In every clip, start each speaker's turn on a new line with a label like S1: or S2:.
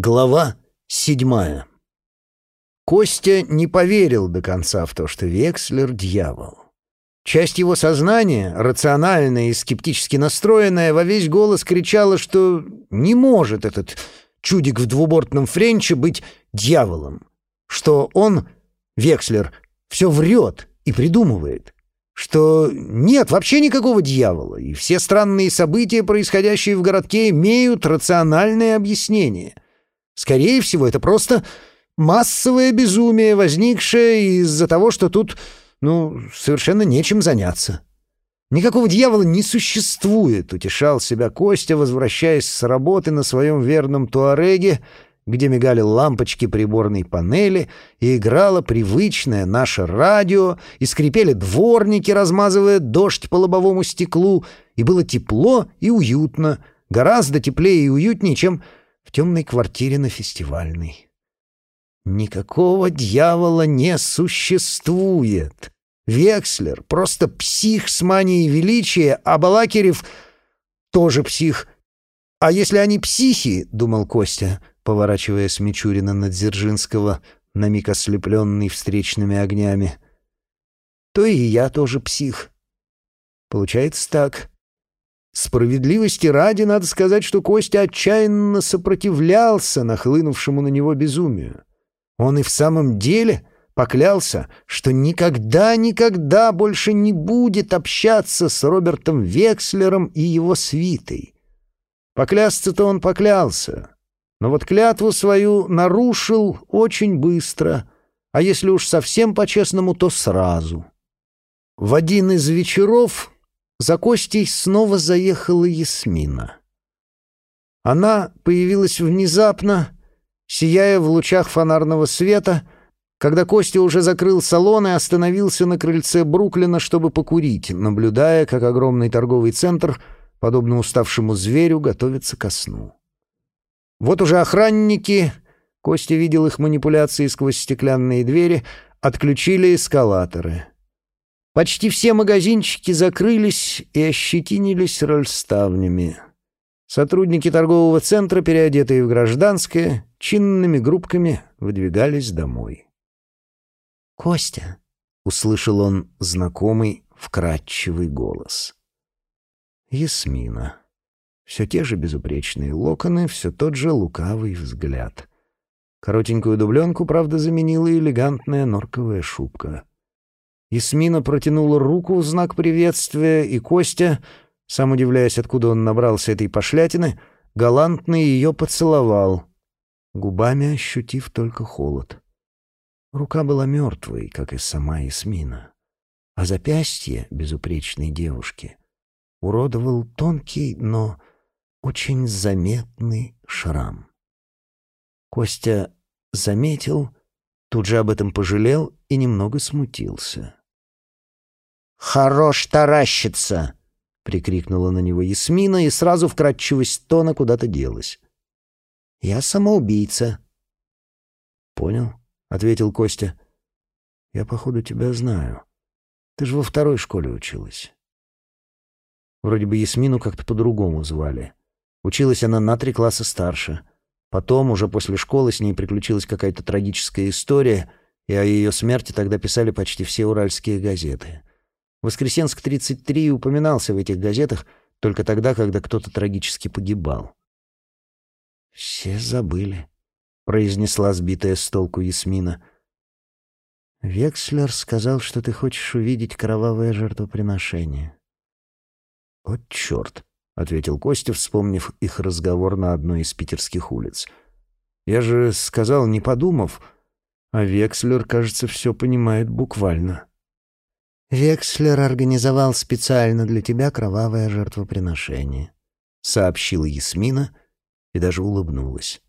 S1: Глава седьмая. Костя не поверил до конца в то, что Векслер — дьявол. Часть его сознания, рациональная и скептически настроенная, во весь голос кричала, что не может этот чудик в двубортном френче быть дьяволом, что он, Векслер, все врет и придумывает, что нет вообще никакого дьявола, и все странные события, происходящие в городке, имеют рациональное объяснение — Скорее всего, это просто массовое безумие, возникшее из-за того, что тут, ну, совершенно нечем заняться. Никакого дьявола не существует, утешал себя Костя, возвращаясь с работы на своем верном туареге, где мигали лампочки приборной панели, и играло привычное наше радио, и скрипели дворники, размазывая дождь по лобовому стеклу, и было тепло и уютно, гораздо теплее и уютнее, чем в темной квартире на фестивальной. Никакого дьявола не существует. Векслер — просто псих с манией величия, а Балакирев — тоже псих. А если они психи, — думал Костя, поворачивая с Мичурина на Дзержинского, на миг ослепленный встречными огнями, — то и я тоже псих. Получается так. Справедливости ради надо сказать, что Костя отчаянно сопротивлялся нахлынувшему на него безумию. Он и в самом деле поклялся, что никогда-никогда больше не будет общаться с Робертом Векслером и его свитой. Поклясться-то он поклялся, но вот клятву свою нарушил очень быстро, а если уж совсем по-честному, то сразу. В один из вечеров за Костей снова заехала Ясмина. Она появилась внезапно, сияя в лучах фонарного света, когда Костя уже закрыл салон и остановился на крыльце Бруклина, чтобы покурить, наблюдая, как огромный торговый центр, подобно уставшему зверю, готовится ко сну. Вот уже охранники, Костя видел их манипуляции сквозь стеклянные двери, отключили эскалаторы — Почти все магазинчики закрылись и ощетинились рольставнями. Сотрудники торгового центра, переодетые в гражданское, чинными группками выдвигались домой. «Костя!» — услышал он знакомый, вкрадчивый голос. Ясмина. Все те же безупречные локоны, все тот же лукавый взгляд. Коротенькую дубленку, правда, заменила элегантная норковая шубка. Исмина протянула руку в знак приветствия, и Костя, сам удивляясь, откуда он набрался этой пошлятины, галантно ее поцеловал, губами ощутив только холод. Рука была мертвой, как и сама Исмина, а запястье безупречной девушки уродовал тонкий, но очень заметный шрам. Костя заметил, тут же об этом пожалел и немного смутился. «Хорош таращиться!» — прикрикнула на него Ясмина, и сразу вкрадчивость тона куда-то делась. «Я самоубийца». «Понял», — ответил Костя. «Я, походу, тебя знаю. Ты же во второй школе училась». Вроде бы Ясмину как-то по-другому звали. Училась она на три класса старше. Потом, уже после школы, с ней приключилась какая-то трагическая история, и о ее смерти тогда писали почти все уральские газеты. Воскресенск-33 упоминался в этих газетах только тогда, когда кто-то трагически погибал. «Все забыли», — произнесла сбитая с толку Ясмина. «Векслер сказал, что ты хочешь увидеть кровавое жертвоприношение». «О, черт!» — ответил Костя, вспомнив их разговор на одной из питерских улиц. «Я же сказал, не подумав, а Векслер, кажется, все понимает буквально». «Векслер организовал специально для тебя кровавое жертвоприношение», — сообщила Ясмина и даже улыбнулась.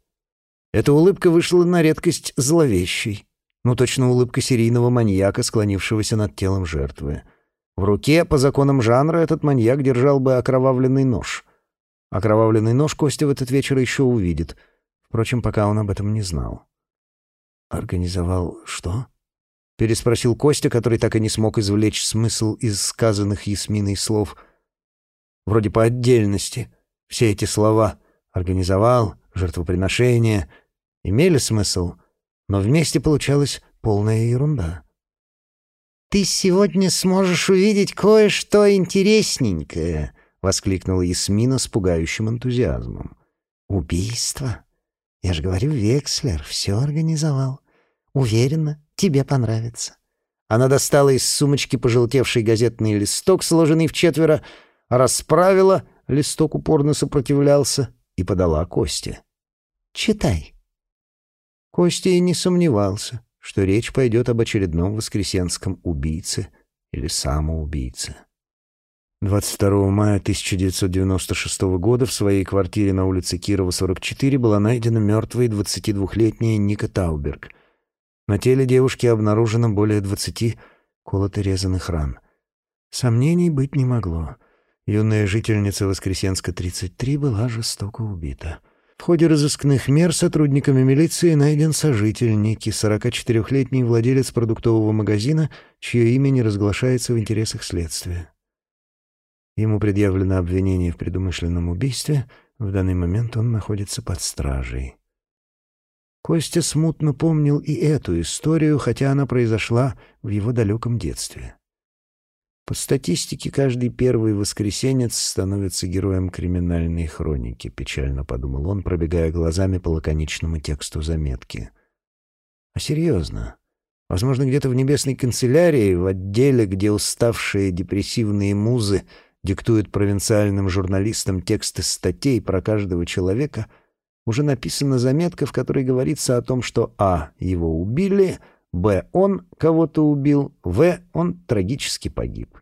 S1: Эта улыбка вышла на редкость зловещей. Ну, точно улыбка серийного маньяка, склонившегося над телом жертвы. В руке, по законам жанра, этот маньяк держал бы окровавленный нож. Окровавленный нож Костя в этот вечер еще увидит. Впрочем, пока он об этом не знал. «Организовал что?» Переспросил Костя, который так и не смог извлечь смысл из сказанных Ясминой слов. Вроде по отдельности. Все эти слова «организовал», жертвоприношения имели смысл, но вместе получалась полная ерунда.
S2: «Ты сегодня сможешь увидеть кое-что интересненькое», — воскликнула Ясмина с пугающим энтузиазмом. «Убийство? Я же говорю, Векслер все организовал. Уверена, тебе понравится».
S1: Она достала из сумочки пожелтевший газетный листок, сложенный в четверо, расправила, листок упорно сопротивлялся и подала Косте.
S2: «Читай».
S1: Костя и не сомневался, что речь пойдет об очередном воскресенском убийце или самоубийце. 22 мая 1996 года в своей квартире на улице Кирова, 44, была найдена мертвой 22-летняя Ника Тауберг. На теле девушки обнаружено более 20 колото-резанных ран. Сомнений быть не могло. Юная жительница Воскресенска, 33, была жестоко убита. В ходе разыскных мер сотрудниками милиции найден сожитель Ники, 44-летний владелец продуктового магазина, чье имя не разглашается в интересах следствия. Ему предъявлено обвинение в предумышленном убийстве. В данный момент он находится под стражей. Костя смутно помнил и эту историю, хотя она произошла в его далеком детстве. По статистике, каждый первый воскресенец становится героем криминальной хроники, печально подумал он, пробегая глазами по лаконичному тексту заметки. А серьезно? Возможно, где-то в небесной канцелярии, в отделе, где уставшие депрессивные музы диктуют провинциальным журналистам тексты статей про каждого человека, уже написана заметка, в которой говорится о том, что а. его убили — Б. Он кого-то убил. В. Он трагически погиб.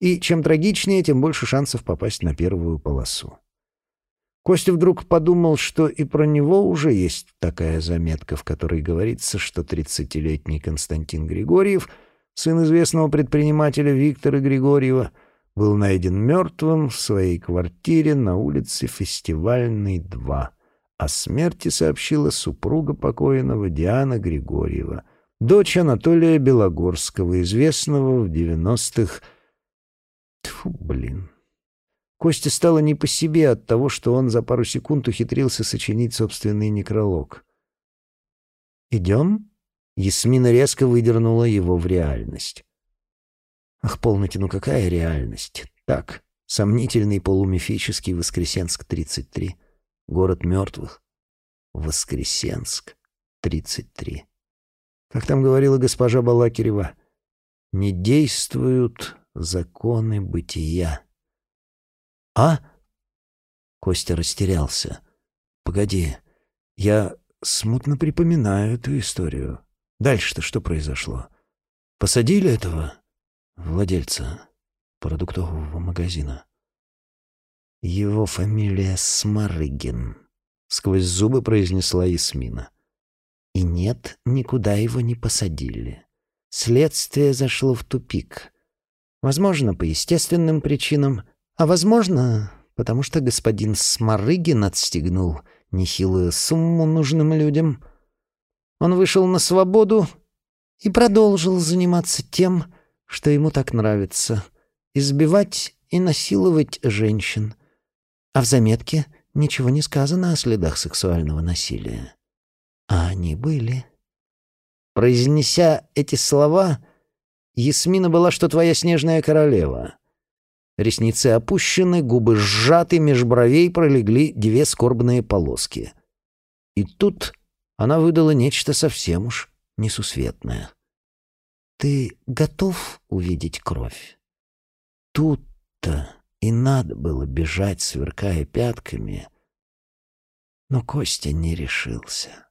S1: И чем трагичнее, тем больше шансов попасть на первую полосу. Костя вдруг подумал, что и про него уже есть такая заметка, в которой говорится, что 30-летний Константин Григорьев, сын известного предпринимателя Виктора Григорьева, был найден мертвым в своей квартире на улице Фестивальной, 2. О смерти сообщила супруга покойного Диана Григорьева — дочь Анатолия Белогорского, известного в девяностых... Тьфу, блин. Косте стало не по себе от того, что он за пару секунд ухитрился сочинить собственный некролог. «Идем?» Ясмина резко выдернула его в реальность. «Ах, полноте, ну какая реальность? Так, сомнительный полумифический Воскресенск-33, город мертвых. Воскресенск, 33. Как там говорила госпожа Балакирева, не действуют законы бытия. А? Костя растерялся. Погоди, я смутно припоминаю эту историю. Дальше-то что произошло? Посадили этого владельца продуктового магазина? Его фамилия Смарыгин, сквозь зубы произнесла Ясмина. И нет, никуда его не посадили. Следствие зашло в тупик. Возможно, по естественным причинам, а возможно, потому что господин Сморыгин отстегнул нехилую сумму нужным людям. Он вышел на свободу и продолжил заниматься тем, что ему так нравится — избивать и насиловать женщин. А в заметке ничего не сказано о следах сексуального насилия. А они были. Произнеся эти слова, Ясмина была, что твоя снежная королева. Ресницы опущены, губы сжаты, меж бровей пролегли две скорбные полоски. И тут она выдала нечто совсем уж несусветное. «Ты готов увидеть кровь?» Тут-то и надо было бежать, сверкая пятками, но Костя не решился.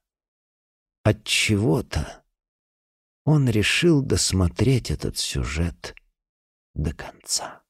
S1: От чего-то он решил досмотреть этот сюжет до конца.